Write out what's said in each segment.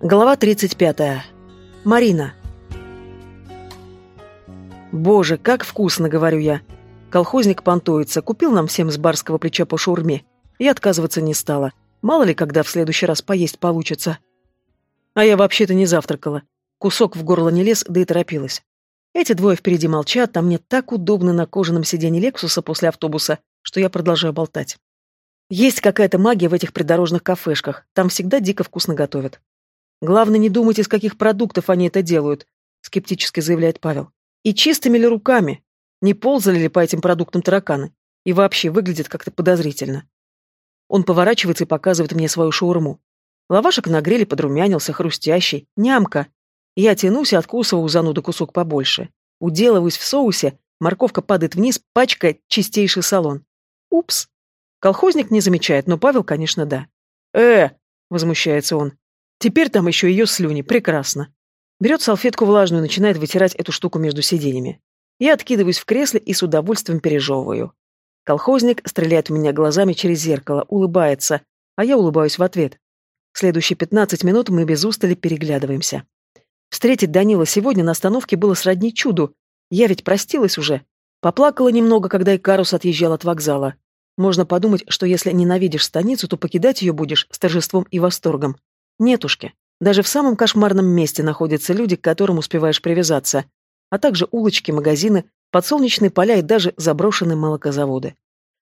Глава 35. Марина. Боже, как вкусно, говорю я. Колхозник понтуется, купил нам всем с барского плеча по шаурме. И отказываться не стала. Мало ли, когда в следующий раз поесть получится. А я вообще-то не завтракала. Кусок в горло не лез, да и торопилась. Эти двое впереди молчат, а мне так удобно на кожаном сиденье Лексуса после автобуса, что я продолжаю болтать. Есть какая-то магия в этих придорожных кафешках. Там всегда дико вкусно готовят. Главное не думать, из каких продуктов они это делают, скептически заявляет Павел. И чистыми ли руками? Не ползали ли по этим продуктам тараканы? И вообще выглядит как-то подозрительно. Он поворачивается и показывает мне свою шаурму. Лавашек нагрели, подрумянился, хрустящий, нямка. Я тянусь и откусываю зануду кусок побольше. Уделываюсь в соусе, морковка падает вниз, пачкая чистейший салон. Упс. Колхозник не замечает, но Павел, конечно, да. «Э!» — возмущается он. Теперь там еще ее слюни, прекрасно. Берет салфетку влажную и начинает вытирать эту штуку между сиденьями. Я откидываюсь в кресле и с удовольствием пережевываю. Колхозник стреляет в меня глазами через зеркало, улыбается, а я улыбаюсь в ответ. Следующие пятнадцать минут мы без устали переглядываемся. Встретить Данила сегодня на остановке было сродни чуду. Я ведь простилась уже. Поплакала немного, когда Икарус отъезжал от вокзала. Можно подумать, что если ненавидишь станицу, то покидать ее будешь с торжеством и восторгом. Нетушки. Даже в самом кошмарном месте находятся люди, к которым успеваешь привязаться, а также улочки, магазины, подсолнечные поля и даже заброшенные молокозаводы.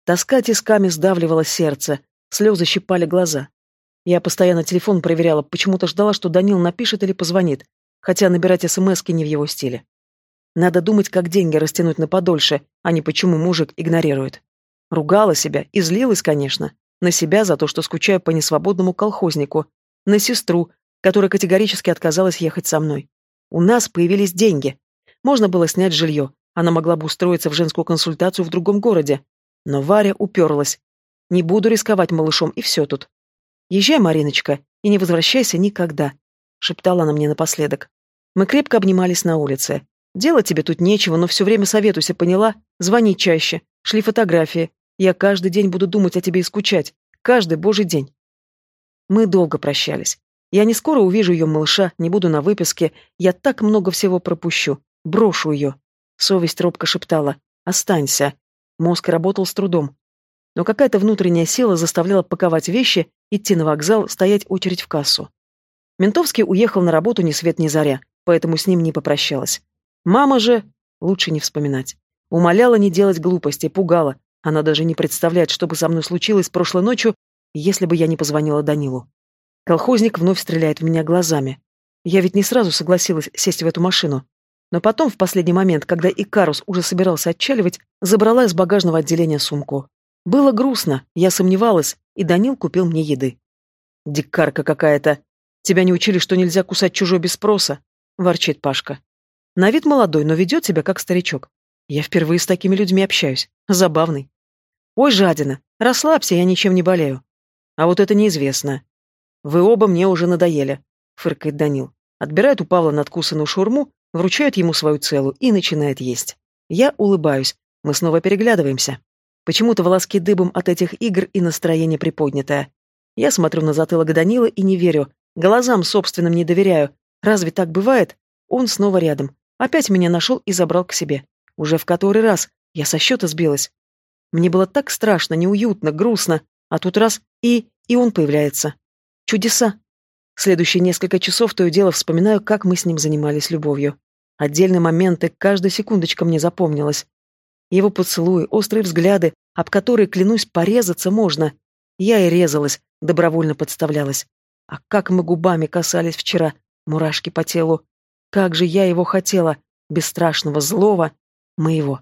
Тоска тисками сдавливала сердце, слезы щипали глаза. Я постоянно телефон проверяла, почему-то ждала, что Данил напишет или позвонит, хотя набирать смски не в его стиле. Надо думать, как деньги растянуть на подольше, а не почему мужик игнорирует. Ругала себя и злилась, конечно, на себя за то, что скучаю по несвободному колхознику, на сестру, которая категорически отказалась ехать со мной. У нас появились деньги. Можно было снять жилье, она могла бы устроиться в женскую консультацию в другом городе. Но Варя уперлась. Не буду рисковать малышом, и все тут. Езжай, Мариночка, и не возвращайся никогда, шептала она мне напоследок. Мы крепко обнимались на улице. Делать тебе тут нечего, но все время советуйся, поняла? Звони чаще, шли фотографии. Я каждый день буду думать о тебе и скучать. Каждый божий день. Мы долго прощались. Я не скоро увижу ее малыша, не буду на выписке. Я так много всего пропущу. Брошу ее. Совесть робко шептала. «Останься». Мозг работал с трудом. Но какая-то внутренняя сила заставляла паковать вещи, идти на вокзал, стоять очередь в кассу. Ментовский уехал на работу ни свет ни заря, поэтому с ним не попрощалась. Мама же... Лучше не вспоминать. Умоляла не делать глупости, пугала. Она даже не представляет, что бы со мной случилось прошлой ночью, если бы я не позвонила Данилу. Колхозник вновь стреляет в меня глазами. Я ведь не сразу согласилась сесть в эту машину. Но потом, в последний момент, когда Икарус уже собирался отчаливать, забрала из багажного отделения сумку. Было грустно, я сомневалась, и Данил купил мне еды. «Дикарка какая-то! Тебя не учили, что нельзя кусать чужой без спроса?» — ворчит Пашка. На вид молодой, но ведет себя как старичок. Я впервые с такими людьми общаюсь. Забавный. «Ой, жадина, расслабься, я ничем не болею. А вот это неизвестно. Вы оба мне уже надоели, фыркает Данил. Отбирает у Павла надкусанную шурму, вручает ему свою целую и начинает есть. Я улыбаюсь. Мы снова переглядываемся. Почему-то волоски дыбом от этих игр и настроение приподнятое. Я смотрю на затылок Данила и не верю. Глазам собственным не доверяю. Разве так бывает? Он снова рядом. Опять меня нашел и забрал к себе. Уже в который раз. Я со счета сбилась. Мне было так страшно, неуютно, грустно. А тут раз и... и он появляется. Чудеса. Следующие несколько часов то и дело вспоминаю, как мы с ним занимались любовью. Отдельные моменты, каждая секундочка мне запомнилась. Его поцелуи, острые взгляды, об которые, клянусь, порезаться можно. Я и резалась, добровольно подставлялась. А как мы губами касались вчера, мурашки по телу. Как же я его хотела, бесстрашного, злого, моего.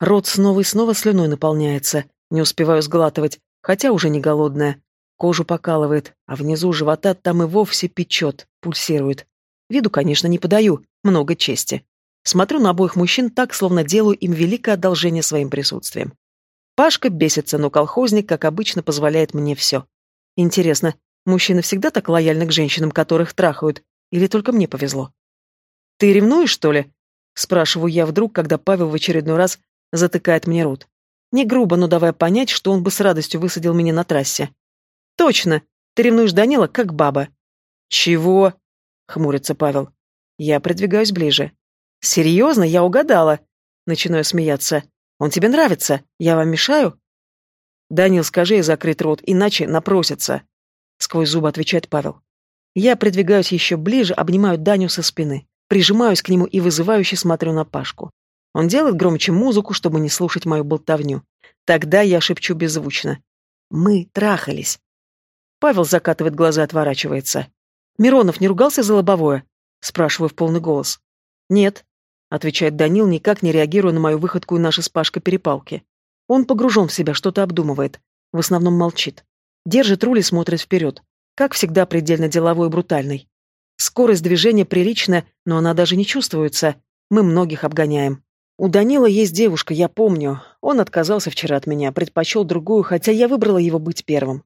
Рот снова и снова слюной наполняется, не успеваю сглатывать, хотя уже не голодная. Кожу покалывает, а внизу живота там и вовсе печет, пульсирует. Виду, конечно, не подаю, много чести. Смотрю на обоих мужчин так, словно делаю им великое одолжение своим присутствием. Пашка бесится, но колхозник, как обычно, позволяет мне все. Интересно, мужчины всегда так лояльны к женщинам, которых трахают, или только мне повезло? «Ты ревнуешь, что ли?» — спрашиваю я вдруг, когда Павел в очередной раз затыкает мне рот. Не грубо, но давая понять, что он бы с радостью высадил меня на трассе. «Точно! Ты ревнуешь Данила, как баба!» «Чего?» — хмурится Павел. Я придвигаюсь ближе. «Серьезно? Я угадала!» Начинаю смеяться. «Он тебе нравится? Я вам мешаю?» «Данил, скажи ей закрыть рот, иначе напросится!» Сквозь зубы отвечает Павел. Я придвигаюсь еще ближе, обнимаю Даню со спины, прижимаюсь к нему и вызывающе смотрю на Пашку. Он делает громче музыку, чтобы не слушать мою болтовню. Тогда я шепчу беззвучно. «Мы трахались». Павел закатывает глаза и отворачивается. «Миронов не ругался за лобовое?» Спрашиваю в полный голос. «Нет», — отвечает Данил, никак не реагируя на мою выходку и наши с Пашкой перепалки. Он погружен в себя, что-то обдумывает. В основном молчит. Держит руль и смотрит вперед. Как всегда, предельно деловой и брутальный. Скорость движения приличная, но она даже не чувствуется. Мы многих обгоняем. У Данила есть девушка, я помню. Он отказался вчера от меня, предпочел другую, хотя я выбрала его быть первым.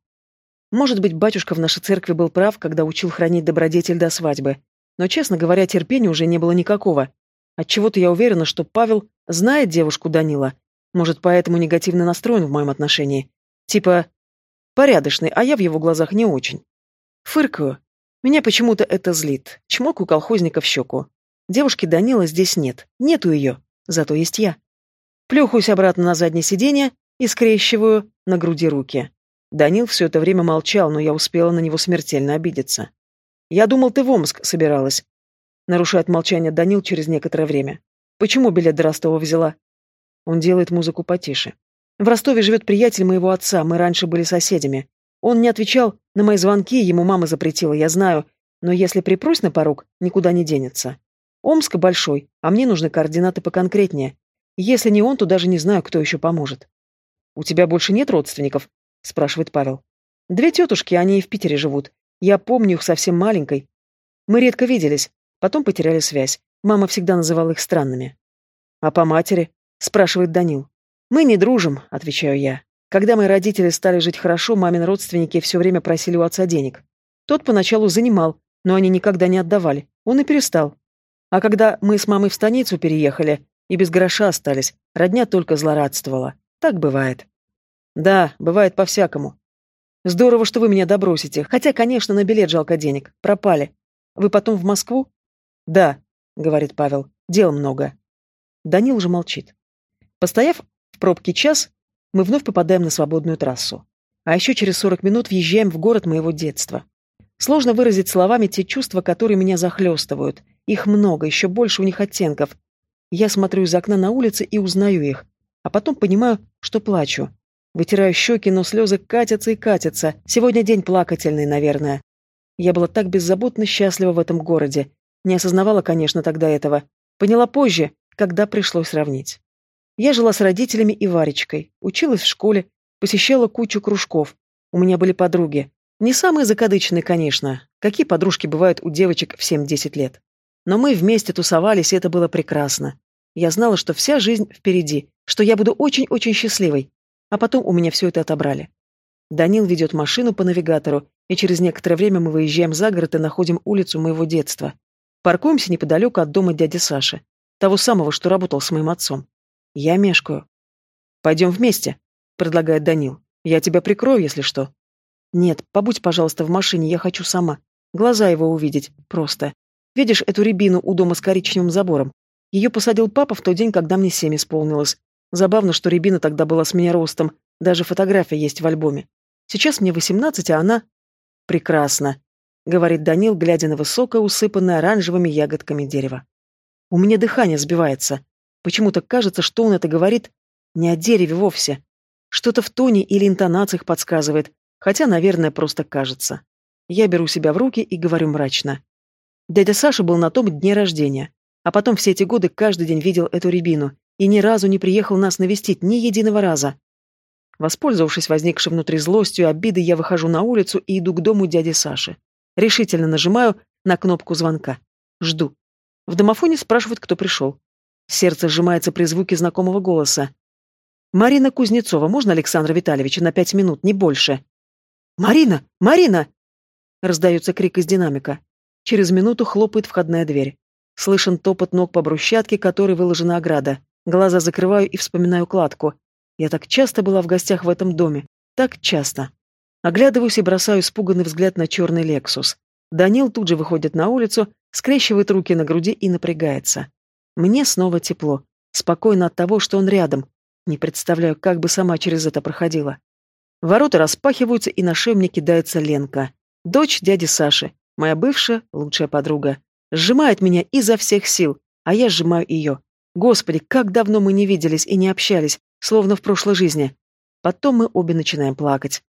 Может быть, батюшка в нашей церкви был прав, когда учил хранить добродетель до свадьбы. Но, честно говоря, терпения уже не было никакого. Отчего-то я уверена, что Павел знает девушку Данила. Может, поэтому негативно настроен в моем отношении. Типа, порядочный, а я в его глазах не очень. Фыркаю. Меня почему-то это злит. Чмок у колхозника в щеку. Девушки Данила здесь нет. Нету ее. Зато есть я. Плюхаюсь обратно на заднее сиденье и скрещиваю на груди руки. Данил все это время молчал, но я успела на него смертельно обидеться. «Я думал, ты в Омск собиралась». Нарушает молчание Данил через некоторое время. «Почему билет до Ростова взяла?» Он делает музыку потише. «В Ростове живет приятель моего отца, мы раньше были соседями. Он не отвечал на мои звонки, ему мама запретила, я знаю, но если припрусь на порог, никуда не денется. Омск большой, а мне нужны координаты поконкретнее. Если не он, то даже не знаю, кто еще поможет». «У тебя больше нет родственников?» — спрашивает Павел. «Две тетушки, они и в Питере живут. Я помню их совсем маленькой. Мы редко виделись, потом потеряли связь. Мама всегда называла их странными. «А по матери?» — спрашивает Данил. «Мы не дружим», — отвечаю я. Когда мои родители стали жить хорошо, мамин родственники все время просили у отца денег. Тот поначалу занимал, но они никогда не отдавали. Он и перестал. А когда мы с мамой в станицу переехали и без гроша остались, родня только злорадствовала. Так бывает. Да, бывает по-всякому. Здорово, что вы меня добросите. Хотя, конечно, на билет жалко денег. Пропали. Вы потом в Москву? Да, говорит Павел. Дел много. Данил уже молчит. Постояв в пробке час, мы вновь попадаем на свободную трассу. А еще через сорок минут въезжаем в город моего детства. Сложно выразить словами те чувства, которые меня захлестывают. Их много, еще больше у них оттенков. Я смотрю из окна на улице и узнаю их. А потом понимаю, что плачу. Вытираю щеки, но слезы катятся и катятся. Сегодня день плакательный, наверное. Я была так беззаботно счастлива в этом городе. Не осознавала, конечно, тогда этого. Поняла позже, когда пришлось сравнить. Я жила с родителями и Варечкой, училась в школе, посещала кучу кружков. У меня были подруги. Не самые закадычные, конечно. Какие подружки бывают у девочек в 7-10 лет? Но мы вместе тусовались, и это было прекрасно. Я знала, что вся жизнь впереди, что я буду очень-очень счастливой, а потом у меня все это отобрали. Данил ведет машину по навигатору, и через некоторое время мы выезжаем за город и находим улицу моего детства. Паркуемся неподалеку от дома дяди Саши, того самого, что работал с моим отцом. Я мешкаю. «Пойдем вместе», — предлагает Данил. «Я тебя прикрою, если что». «Нет, побудь, пожалуйста, в машине, я хочу сама. Глаза его увидеть, просто. Видишь эту рябину у дома с коричневым забором? Ее посадил папа в тот день, когда мне семь исполнилось. Забавно, что Рябина тогда была с меня ростом, даже фотография есть в альбоме. Сейчас мне восемнадцать, а она... Прекрасно, говорит Данил, глядя на высокое, усыпанное оранжевыми ягодками дерево. У меня дыхание сбивается. Почему-то кажется, что он это говорит не о дереве вовсе. Что-то в тоне или интонациях подсказывает, хотя, наверное, просто кажется. Я беру себя в руки и говорю мрачно. Дядя Саша был на том дне рождения, а потом все эти годы каждый день видел эту рябину, и ни разу не приехал нас навестить, ни единого раза. Воспользовавшись возникшей внутри злостью и обидой, я выхожу на улицу и иду к дому дяди Саши. Решительно нажимаю на кнопку звонка. Жду. В домофоне спрашивают, кто пришел. Сердце сжимается при звуке знакомого голоса. «Марина Кузнецова, можно Александра Витальевича на пять минут, не больше?» «Марина! Марина!» Раздается крик из динамика. Через минуту хлопает входная дверь. Слышен топот ног по брусчатке, которой выложена ограда. Глаза закрываю и вспоминаю кладку. Я так часто была в гостях в этом доме. Так часто. Оглядываюсь и бросаю испуганный взгляд на черный «Лексус». Данил тут же выходит на улицу, скрещивает руки на груди и напрягается. Мне снова тепло. Спокойно от того, что он рядом. Не представляю, как бы сама через это проходила. Ворота распахиваются, и на шею мне кидается Ленка. Дочь дяди Саши, моя бывшая лучшая подруга. Сжимает меня изо всех сил, а я сжимаю ее. Господи, как давно мы не виделись и не общались, словно в прошлой жизни. Потом мы обе начинаем плакать.